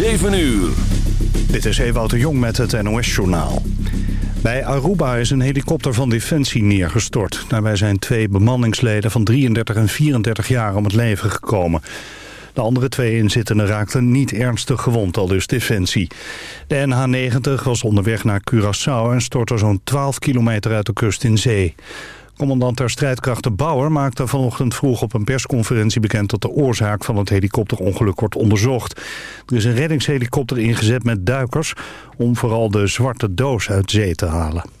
7 uur. Dit is Ewout de Jong met het NOS-journaal. Bij Aruba is een helikopter van Defensie neergestort. Daarbij zijn twee bemanningsleden van 33 en 34 jaar om het leven gekomen. De andere twee inzittenden raakten niet ernstig gewond, al dus Defensie. De NH-90 was onderweg naar Curaçao en stortte zo'n 12 kilometer uit de kust in zee. Commandant der strijdkrachten Bauer maakte vanochtend vroeg op een persconferentie bekend dat de oorzaak van het helikopterongeluk wordt onderzocht. Er is een reddingshelikopter ingezet met duikers om vooral de zwarte doos uit zee te halen.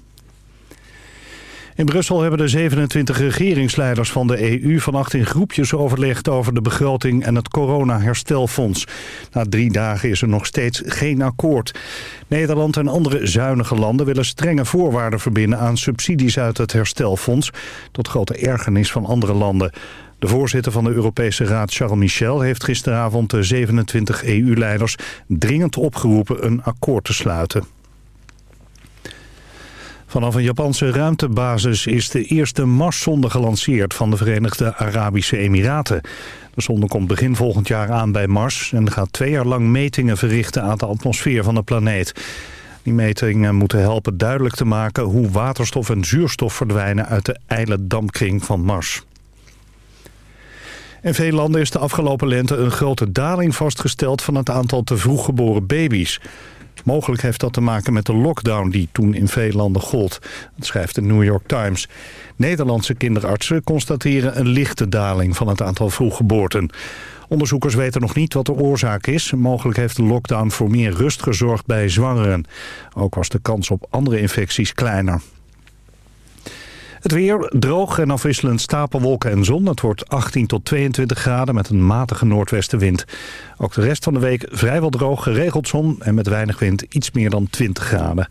In Brussel hebben de 27 regeringsleiders van de EU vannacht in groepjes overlegd over de begroting en het corona-herstelfonds. Na drie dagen is er nog steeds geen akkoord. Nederland en andere zuinige landen willen strenge voorwaarden verbinden aan subsidies uit het herstelfonds, tot grote ergernis van andere landen. De voorzitter van de Europese Raad, Charles Michel, heeft gisteravond de 27 EU-leiders dringend opgeroepen een akkoord te sluiten. Vanaf een Japanse ruimtebasis is de eerste Marszonde gelanceerd van de Verenigde Arabische Emiraten. De zonde komt begin volgend jaar aan bij Mars en gaat twee jaar lang metingen verrichten aan de atmosfeer van de planeet. Die metingen moeten helpen duidelijk te maken hoe waterstof en zuurstof verdwijnen uit de ijle dampkring van Mars. In veel landen is de afgelopen lente een grote daling vastgesteld van het aantal te vroeg geboren baby's. Mogelijk heeft dat te maken met de lockdown die toen in veel landen gold. Dat schrijft de New York Times. Nederlandse kinderartsen constateren een lichte daling van het aantal vroeggeboorten. Onderzoekers weten nog niet wat de oorzaak is. Mogelijk heeft de lockdown voor meer rust gezorgd bij zwangeren. Ook was de kans op andere infecties kleiner. Het weer droog en afwisselend stapelwolken en zon. Het wordt 18 tot 22 graden met een matige noordwestenwind. Ook de rest van de week vrijwel droog, geregeld zon en met weinig wind iets meer dan 20 graden.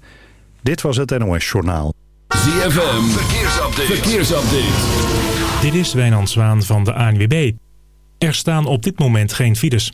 Dit was het NOS Journaal. ZFM, verkeersupdate. verkeersupdate. Dit is Wijnand Zwaan van de ANWB. Er staan op dit moment geen files.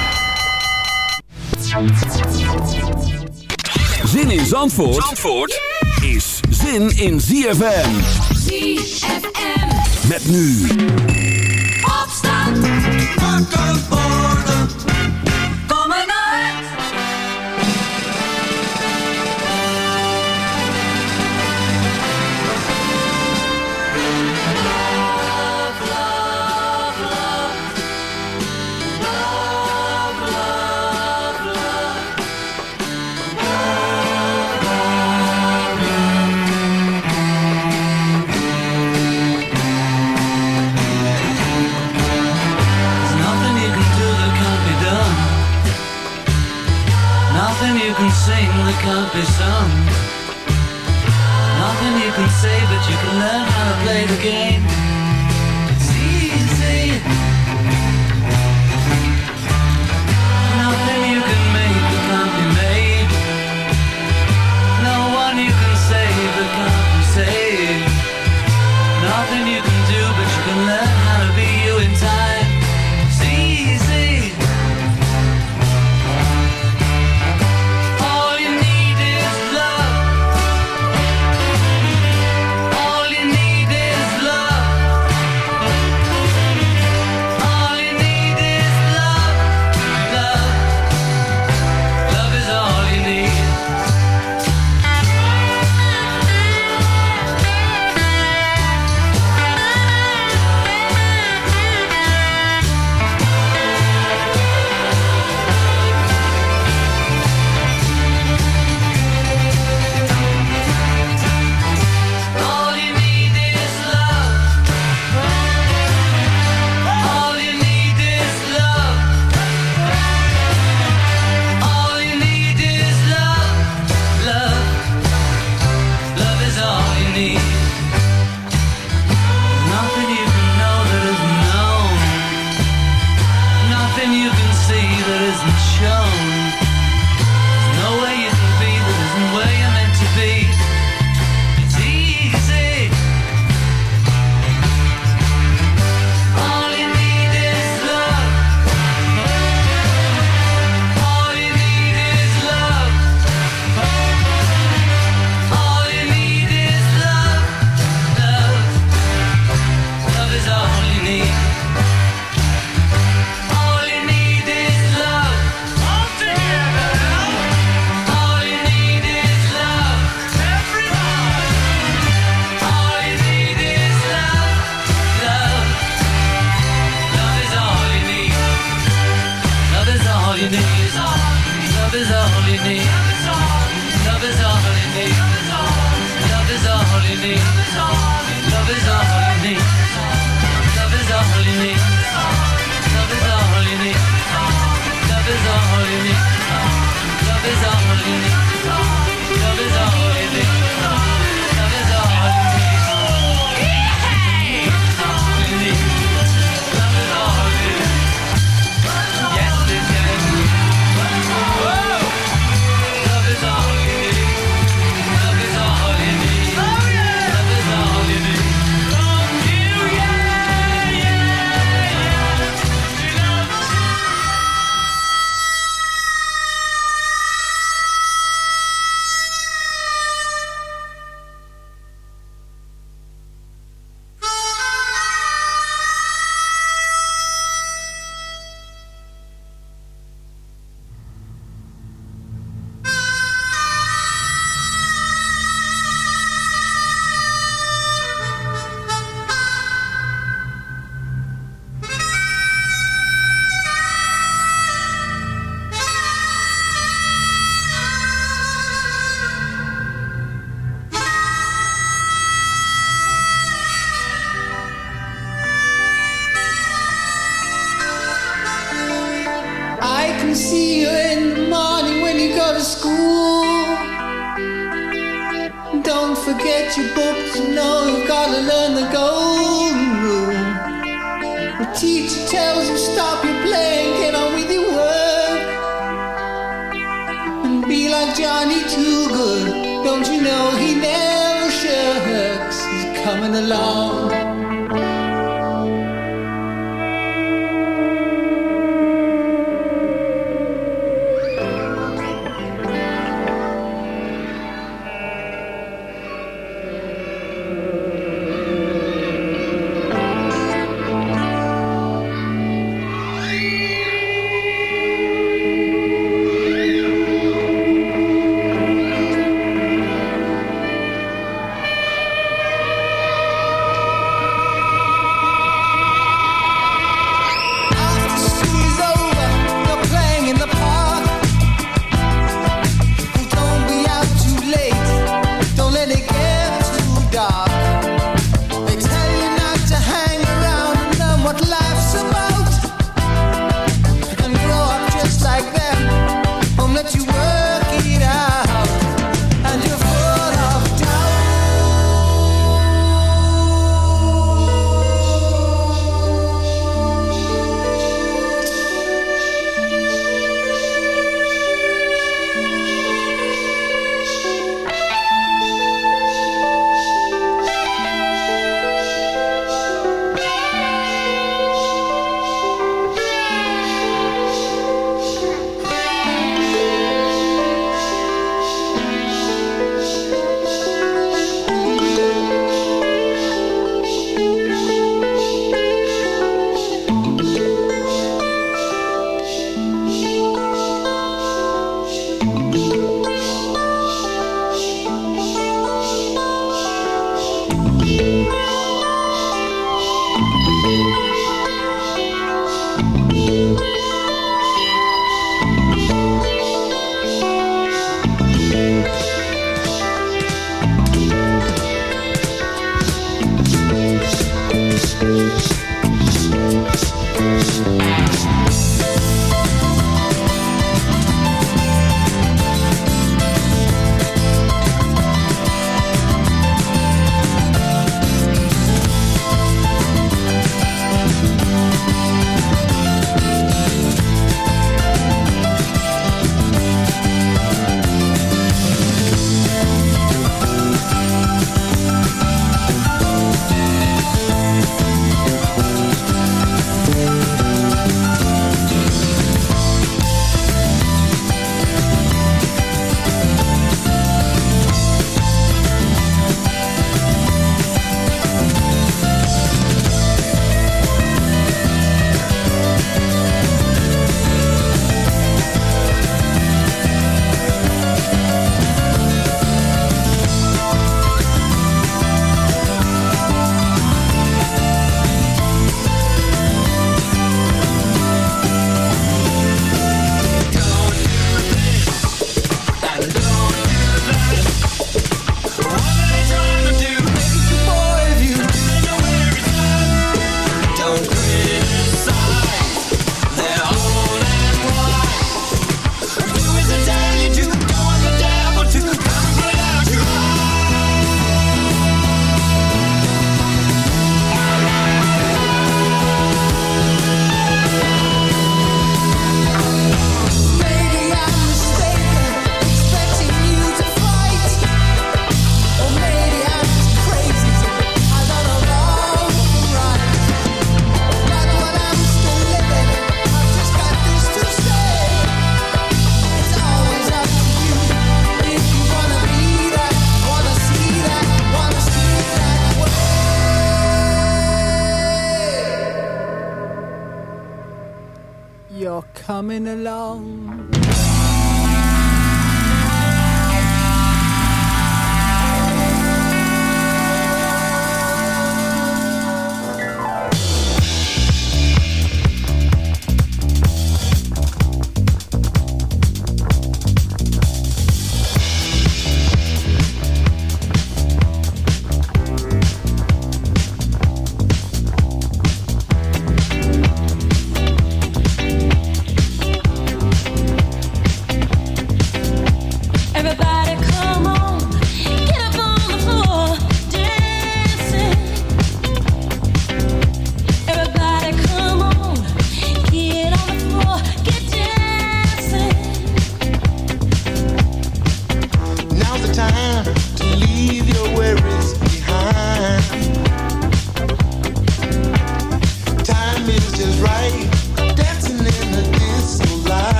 Zin in Zandvoort, Zandvoort is zin in ZFM. ZFM. Met nu. Opstand. Wakker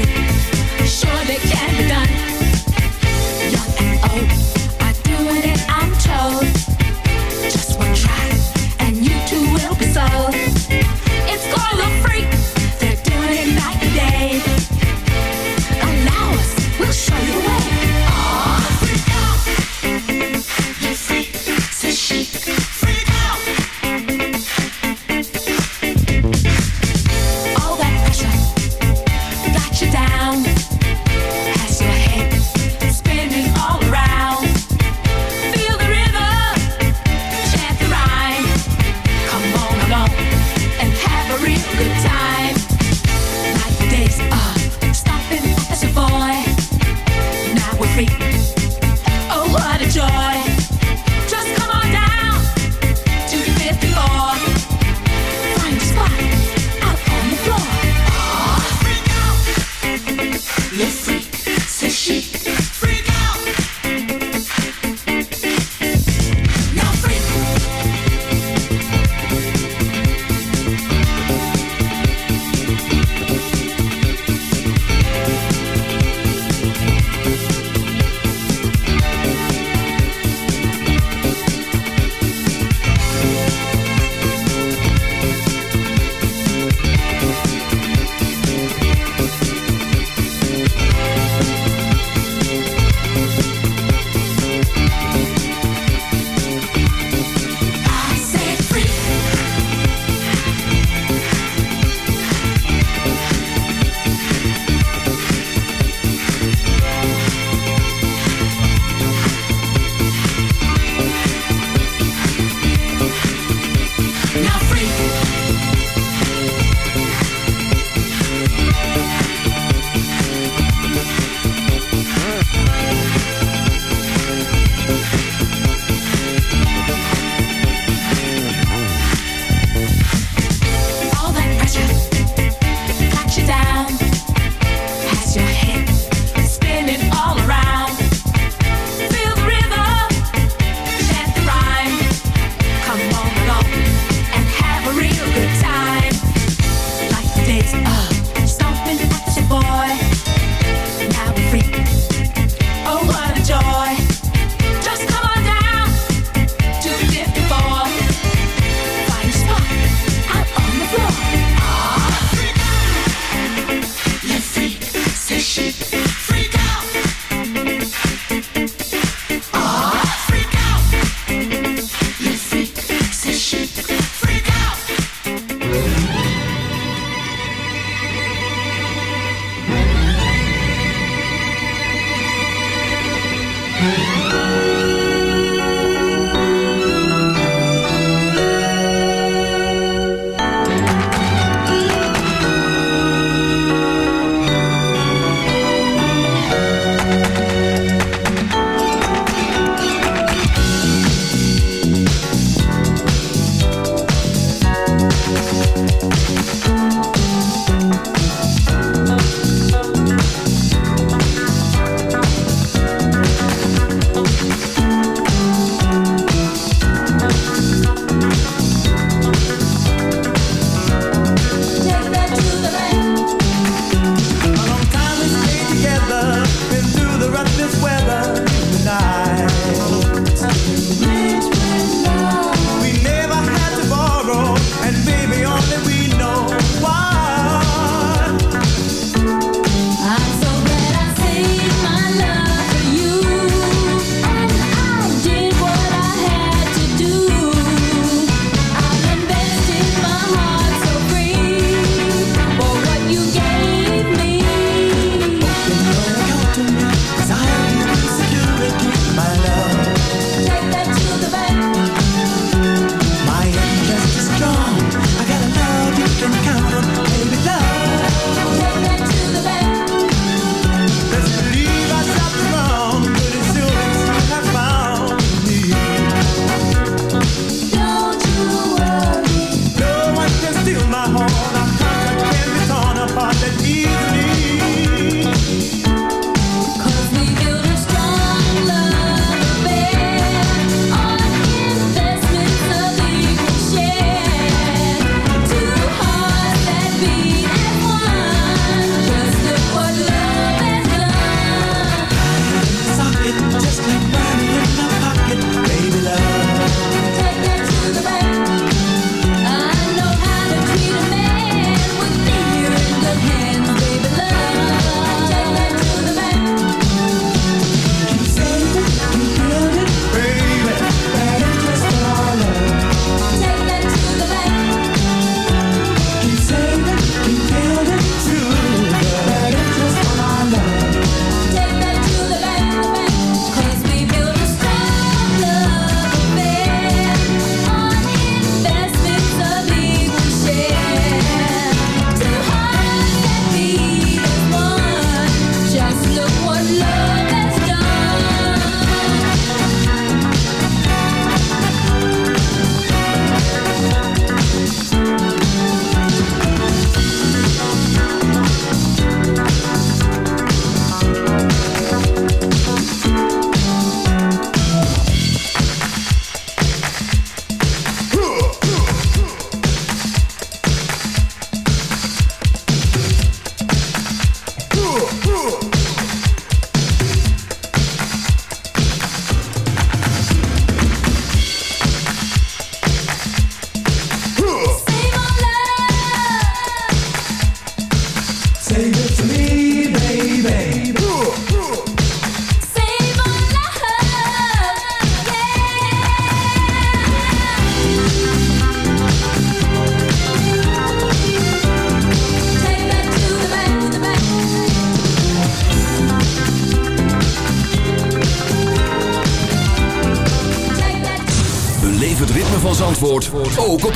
you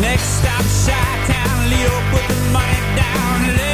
Next stop, Chi-Town, Leo, put the money down,